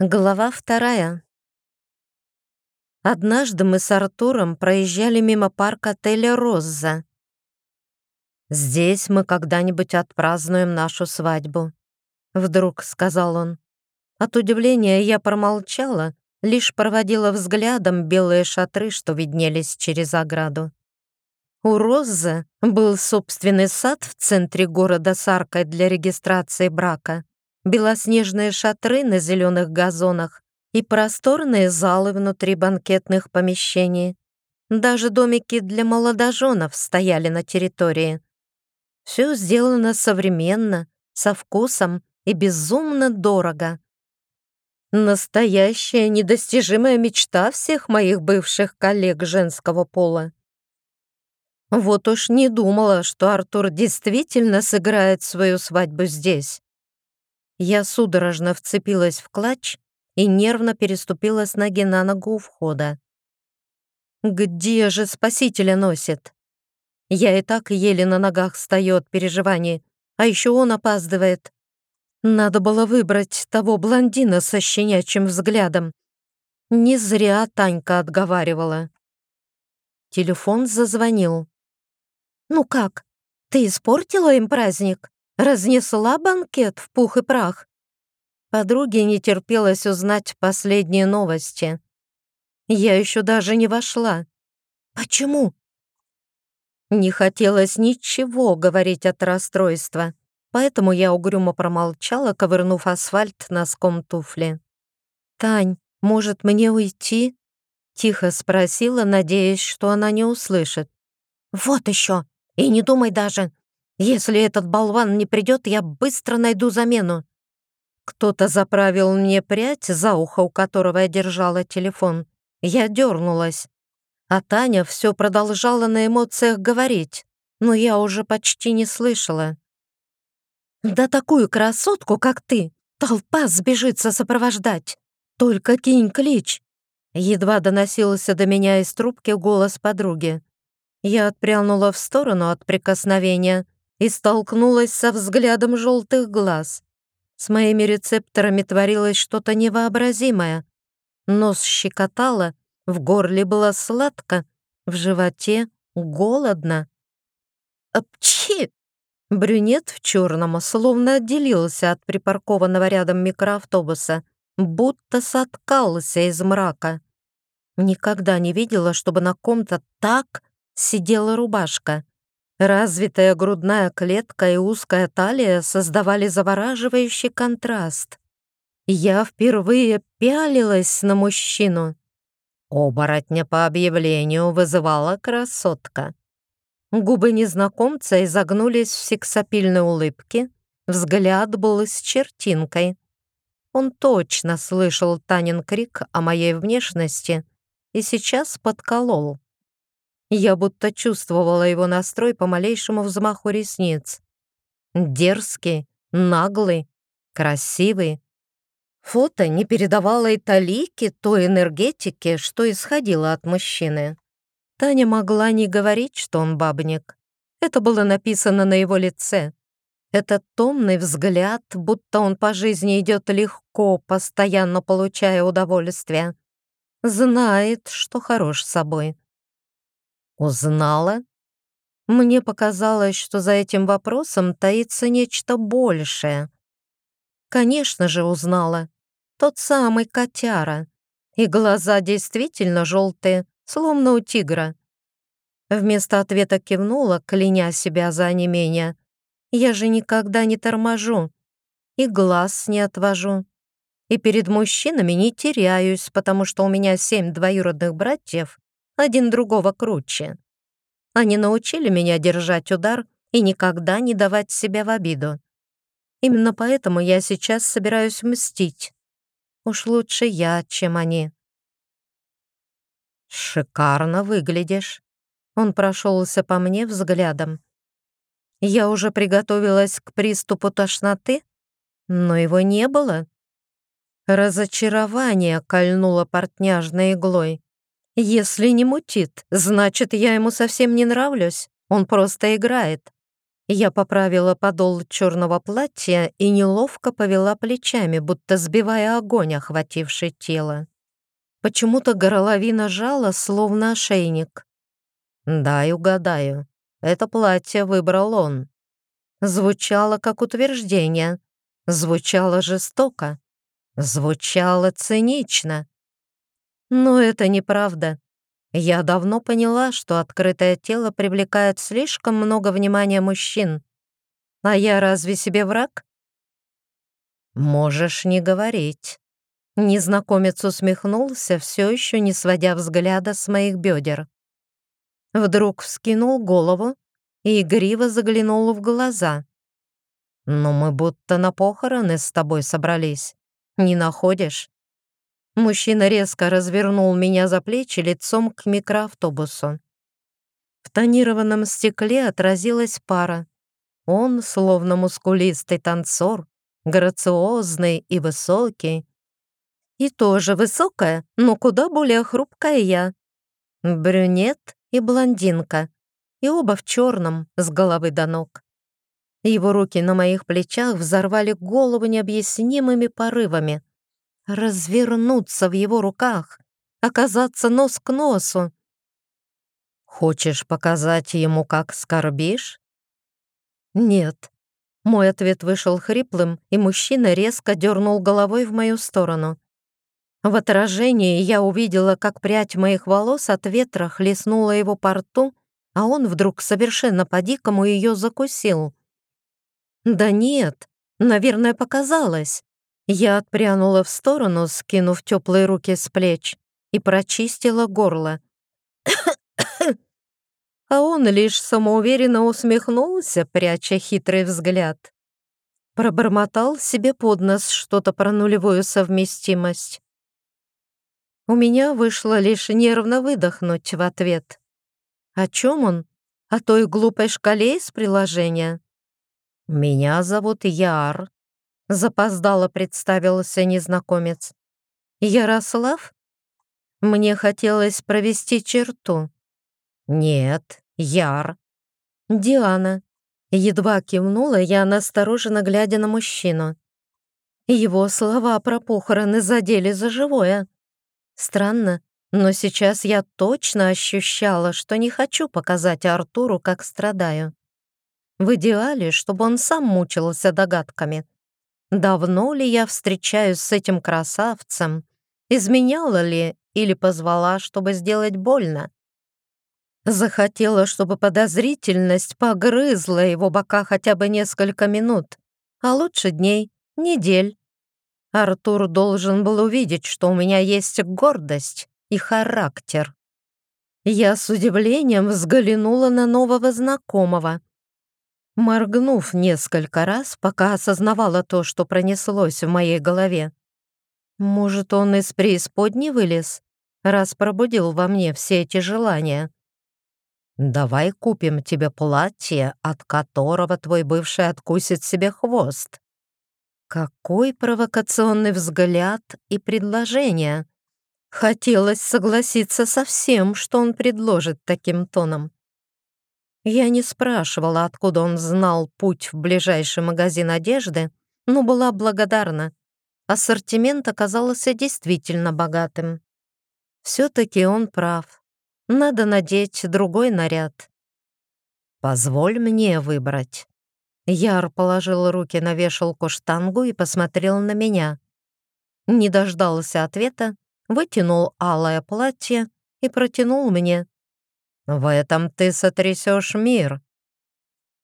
Глава вторая. Однажды мы с Артуром проезжали мимо парка отеля «Роза». «Здесь мы когда-нибудь отпразднуем нашу свадьбу», — вдруг сказал он. От удивления я промолчала, лишь проводила взглядом белые шатры, что виднелись через ограду. У Розы был собственный сад в центре города с аркой для регистрации брака белоснежные шатры на зеленых газонах и просторные залы внутри банкетных помещений. Даже домики для молодоженов стояли на территории. Все сделано современно, со вкусом и безумно дорого. Настоящая недостижимая мечта всех моих бывших коллег женского пола. Вот уж не думала, что Артур действительно сыграет свою свадьбу здесь. Я судорожно вцепилась в клатч и нервно переступила с ноги на ногу у входа. «Где же спасителя носит?» Я и так еле на ногах стою от переживаний, а еще он опаздывает. Надо было выбрать того блондина со щенячьим взглядом. Не зря Танька отговаривала. Телефон зазвонил. «Ну как, ты испортила им праздник?» Разнесла банкет в пух и прах. Подруге не терпелось узнать последние новости. Я еще даже не вошла. Почему? Не хотелось ничего говорить от расстройства, поэтому я угрюмо промолчала, ковырнув асфальт носком туфли. «Тань, может, мне уйти?» Тихо спросила, надеясь, что она не услышит. «Вот еще! И не думай даже! Если этот болван не придет, я быстро найду замену. Кто-то заправил мне прядь за ухо, у которого я держала телефон. Я дернулась. А Таня все продолжала на эмоциях говорить, но я уже почти не слышала. «Да такую красотку, как ты, толпа сбежится сопровождать. Только кинь клич!» Едва доносился до меня из трубки голос подруги. Я отпрянула в сторону от прикосновения, и столкнулась со взглядом желтых глаз. С моими рецепторами творилось что-то невообразимое. Нос щекотало, в горле было сладко, в животе голодно. «Апчи!» Брюнет в черном словно отделился от припаркованного рядом микроавтобуса, будто соткался из мрака. Никогда не видела, чтобы на ком-то так сидела рубашка. Развитая грудная клетка и узкая талия создавали завораживающий контраст. Я впервые пялилась на мужчину. Оборотня по объявлению вызывала красотка. Губы незнакомца изогнулись в сексапильной улыбке, взгляд был с чертинкой. Он точно слышал Танин крик о моей внешности и сейчас подколол. Я будто чувствовала его настрой по малейшему взмаху ресниц. Дерзкий, наглый, красивый. Фото не передавало и талики той энергетики, что исходило от мужчины. Таня могла не говорить, что он бабник. Это было написано на его лице. Этот томный взгляд, будто он по жизни идет легко, постоянно получая удовольствие. Знает, что хорош собой. Узнала? Мне показалось, что за этим вопросом таится нечто большее. Конечно же, узнала. Тот самый котяра. И глаза действительно желтые, словно у тигра. Вместо ответа кивнула, кляня себя за онемение. Я же никогда не торможу. И глаз не отвожу. И перед мужчинами не теряюсь, потому что у меня семь двоюродных братьев, один другого круче. Они научили меня держать удар и никогда не давать себя в обиду. Именно поэтому я сейчас собираюсь мстить. Уж лучше я, чем они. «Шикарно выглядишь», — он прошелся по мне взглядом. Я уже приготовилась к приступу тошноты, но его не было. Разочарование кольнуло портняжной иглой. Если не мутит, значит, я ему совсем не нравлюсь. Он просто играет. Я поправила подол черного платья и неловко повела плечами, будто сбивая огонь, охвативший тело. Почему-то горловина жала, словно ошейник. «Дай угадаю. Это платье выбрал он». Звучало как утверждение. Звучало жестоко. Звучало цинично. Но это неправда. Я давно поняла, что открытое тело привлекает слишком много внимания мужчин. А я разве себе враг? Можешь не говорить. Незнакомец усмехнулся, все еще не сводя взгляда с моих бедер. Вдруг вскинул голову и игриво заглянул в глаза. «Но мы будто на похороны с тобой собрались. Не находишь?» Мужчина резко развернул меня за плечи лицом к микроавтобусу. В тонированном стекле отразилась пара. Он, словно мускулистый танцор, грациозный и высокий. И тоже высокая, но куда более хрупкая я. Брюнет и блондинка. И оба в черном, с головы до ног. Его руки на моих плечах взорвали голову необъяснимыми порывами — развернуться в его руках, оказаться нос к носу. «Хочешь показать ему, как скорбишь?» «Нет». Мой ответ вышел хриплым, и мужчина резко дернул головой в мою сторону. В отражении я увидела, как прядь моих волос от ветра хлестнула его по рту, а он вдруг совершенно по-дикому ее закусил. «Да нет, наверное, показалось. Я отпрянула в сторону, скинув теплые руки с плеч, и прочистила горло. а он лишь самоуверенно усмехнулся, пряча хитрый взгляд. Пробормотал себе под нос что-то про нулевую совместимость. У меня вышло лишь нервно выдохнуть в ответ. О чем он? О той глупой шкале из приложения? «Меня зовут Яр», Запоздало представился незнакомец. «Ярослав?» Мне хотелось провести черту. «Нет, Яр». «Диана». Едва кивнула я, настороженно глядя на мужчину. Его слова про похороны задели за живое. Странно, но сейчас я точно ощущала, что не хочу показать Артуру, как страдаю. В идеале, чтобы он сам мучился догадками. Давно ли я встречаюсь с этим красавцем? Изменяла ли или позвала, чтобы сделать больно? Захотела, чтобы подозрительность погрызла его бока хотя бы несколько минут, а лучше дней, недель. Артур должен был увидеть, что у меня есть гордость и характер. Я с удивлением взглянула на нового знакомого — моргнув несколько раз, пока осознавала то, что пронеслось в моей голове. Может, он из преисподней вылез, раз пробудил во мне все эти желания? «Давай купим тебе платье, от которого твой бывший откусит себе хвост». Какой провокационный взгляд и предложение. Хотелось согласиться со всем, что он предложит таким тоном. Я не спрашивала, откуда он знал путь в ближайший магазин одежды, но была благодарна. Ассортимент оказался действительно богатым. Все-таки он прав. Надо надеть другой наряд. «Позволь мне выбрать». Яр положил руки на вешалку штангу и посмотрел на меня. Не дождался ответа, вытянул алое платье и протянул мне. В этом ты сотрясешь мир.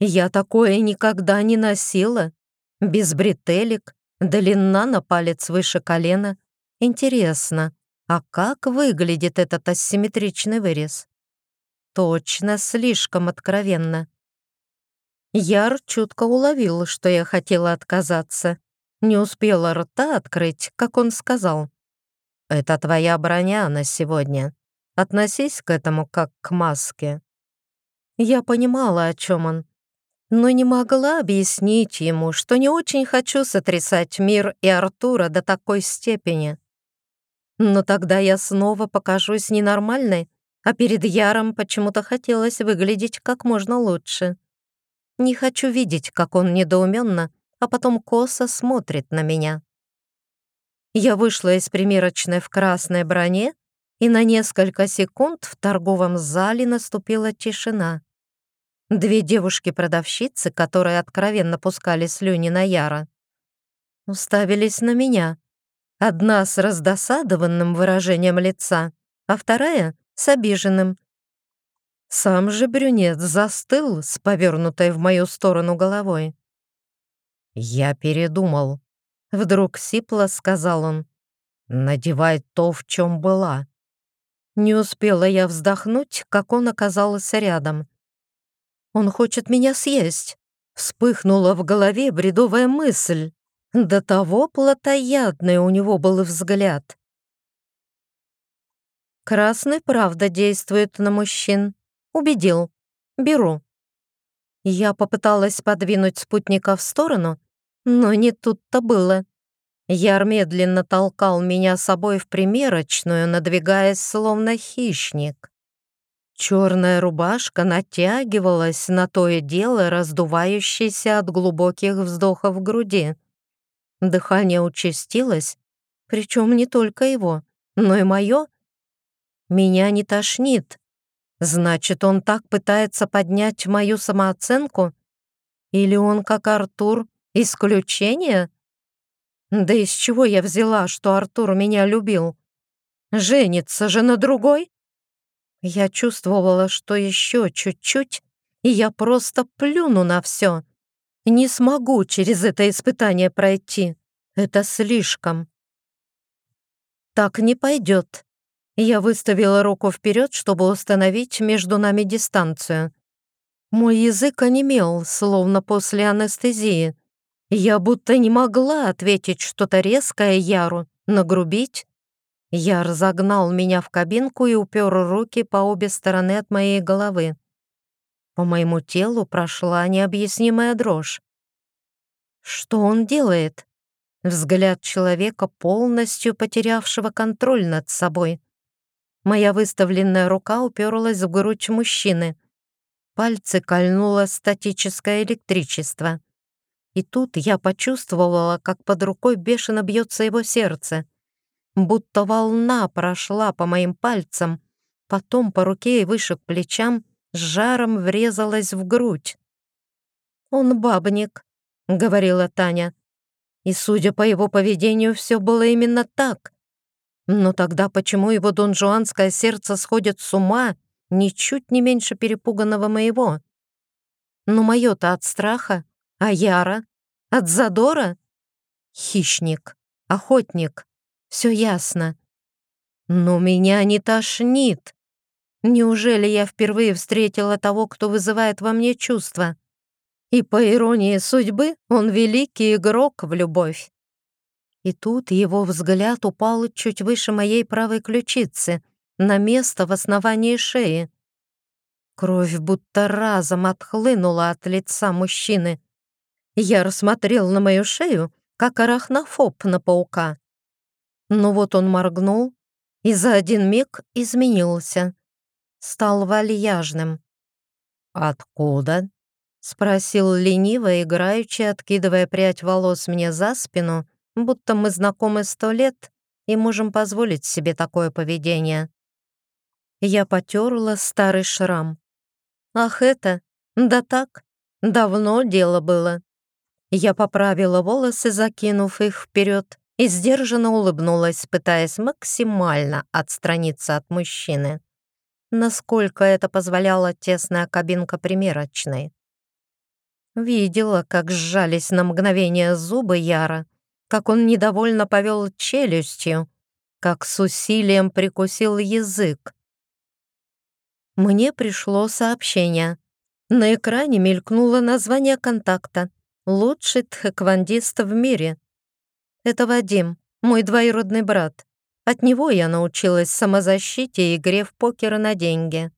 Я такое никогда не носила. Без бретелек, длина на палец выше колена. Интересно, а как выглядит этот асимметричный вырез? Точно, слишком откровенно. Яр чутко уловил, что я хотела отказаться. Не успела рта открыть, как он сказал. «Это твоя броня на сегодня. Относись к этому как к маске». Я понимала, о чем он, но не могла объяснить ему, что не очень хочу сотрясать мир и Артура до такой степени. Но тогда я снова покажусь ненормальной, а перед Яром почему-то хотелось выглядеть как можно лучше. Не хочу видеть, как он недоуменно, а потом косо смотрит на меня. Я вышла из примерочной в красной броне, и на несколько секунд в торговом зале наступила тишина. Две девушки-продавщицы, которые откровенно пускали слюни на Яра, уставились на меня. Одна с раздосадованным выражением лица, а вторая — с обиженным. Сам же брюнет застыл с повернутой в мою сторону головой. «Я передумал», — вдруг сипло сказал он. «Надевай то, в чем была». Не успела я вздохнуть, как он оказался рядом. «Он хочет меня съесть», — вспыхнула в голове бредовая мысль. До того плотоядный у него был взгляд. Красный правда действует на мужчин. Убедил. Беру. Я попыталась подвинуть спутника в сторону, но не тут-то было. Яр медленно толкал меня собой в примерочную, надвигаясь словно хищник. Черная рубашка натягивалась на то и дело, раздувающееся от глубоких вздохов груди. Дыхание участилось, причем не только его, но и мое. Меня не тошнит. Значит, он так пытается поднять мою самооценку? Или он, как Артур, исключение? Да из чего я взяла, что Артур меня любил? Женится же на другой? Я чувствовала, что еще чуть-чуть, и я просто плюну на все. Не смогу через это испытание пройти. Это слишком. Так не пойдет. Я выставила руку вперед, чтобы установить между нами дистанцию. Мой язык онемел, словно после анестезии. Я будто не могла ответить что-то резкое Яру, нагрубить. Яр загнал меня в кабинку и упер руки по обе стороны от моей головы. По моему телу прошла необъяснимая дрожь. Что он делает? Взгляд человека, полностью потерявшего контроль над собой. Моя выставленная рука уперлась в грудь мужчины. Пальцы кольнуло статическое электричество. И тут я почувствовала, как под рукой бешено бьется его сердце. Будто волна прошла по моим пальцам, потом по руке и выше к плечам, с жаром врезалась в грудь. «Он бабник», — говорила Таня. И, судя по его поведению, все было именно так. Но тогда почему его донжуанское сердце сходит с ума ничуть не меньше перепуганного моего? Но мое-то от страха, а Яра? От задора? Хищник, охотник, все ясно. Но меня не тошнит. Неужели я впервые встретила того, кто вызывает во мне чувства? И по иронии судьбы он великий игрок в любовь. И тут его взгляд упал чуть выше моей правой ключицы, на место в основании шеи. Кровь будто разом отхлынула от лица мужчины. Я рассмотрел на мою шею, как арахнофоб на паука. Но вот он моргнул и за один миг изменился. Стал вальяжным. «Откуда?» — спросил лениво, играючи, откидывая прядь волос мне за спину, будто мы знакомы сто лет и можем позволить себе такое поведение. Я потерла старый шрам. Ах это, да так, давно дело было. Я поправила волосы, закинув их вперед, и сдержанно улыбнулась, пытаясь максимально отстраниться от мужчины, насколько это позволяла тесная кабинка примерочной. Видела, как сжались на мгновение зубы Яра, как он недовольно повел челюстью, как с усилием прикусил язык. Мне пришло сообщение. На экране мелькнуло название контакта лучший тхэквондист в мире. Это Вадим, мой двоюродный брат. От него я научилась самозащите и игре в покер на деньги.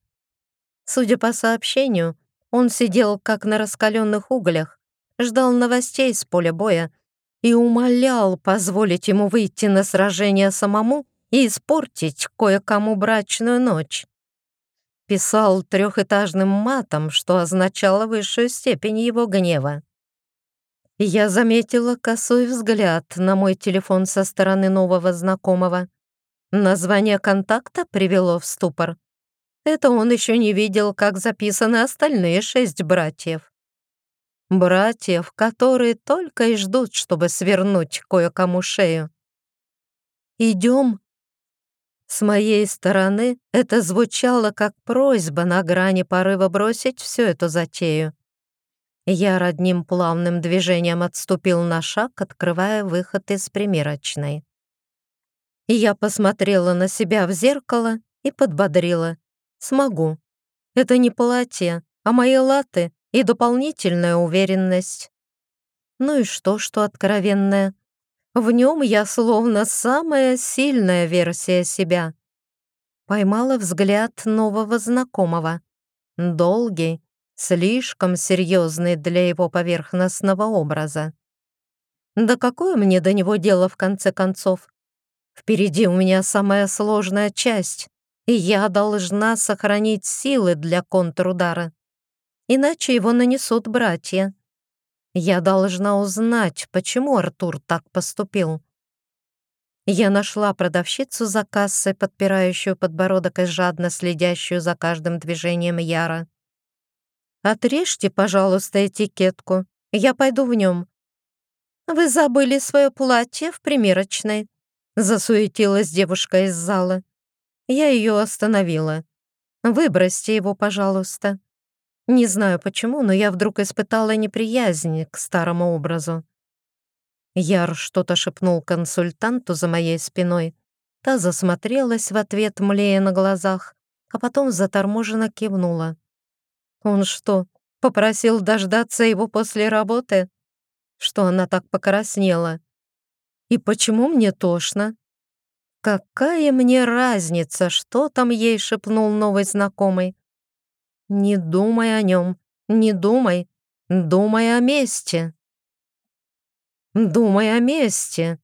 Судя по сообщению, он сидел как на раскаленных углях, ждал новостей с поля боя и умолял позволить ему выйти на сражение самому и испортить кое-кому брачную ночь. писал трехэтажным матом, что означало высшую степень его гнева. Я заметила косой взгляд на мой телефон со стороны нового знакомого. Название контакта привело в ступор. Это он еще не видел, как записаны остальные шесть братьев. Братьев, которые только и ждут, чтобы свернуть кое-кому шею. «Идем?» С моей стороны это звучало как просьба на грани порыва бросить всю эту затею. Я одним плавным движением отступил на шаг, открывая выход из примерочной. Я посмотрела на себя в зеркало и подбодрила. «Смогу. Это не платье, а мои латы и дополнительная уверенность. Ну и что, что откровенное? В нем я словно самая сильная версия себя. Поймала взгляд нового знакомого. Долгий, слишком серьезный для его поверхностного образа. Да какое мне до него дело в конце концов? Впереди у меня самая сложная часть, и я должна сохранить силы для контрудара иначе его нанесут братья. Я должна узнать, почему Артур так поступил. Я нашла продавщицу за кассой, подпирающую подбородок и жадно следящую за каждым движением Яра. «Отрежьте, пожалуйста, этикетку. Я пойду в нем». «Вы забыли свое платье в примерочной», — засуетилась девушка из зала. Я ее остановила. «Выбросьте его, пожалуйста». Не знаю почему, но я вдруг испытала неприязнь к старому образу. Яр что-то шепнул консультанту за моей спиной. Та засмотрелась в ответ, млея на глазах, а потом заторможенно кивнула. Он что, попросил дождаться его после работы? Что она так покраснела? И почему мне тошно? Какая мне разница, что там ей шепнул новый знакомый? Не думай о нем, не думай, думай о месте. Думай о месте.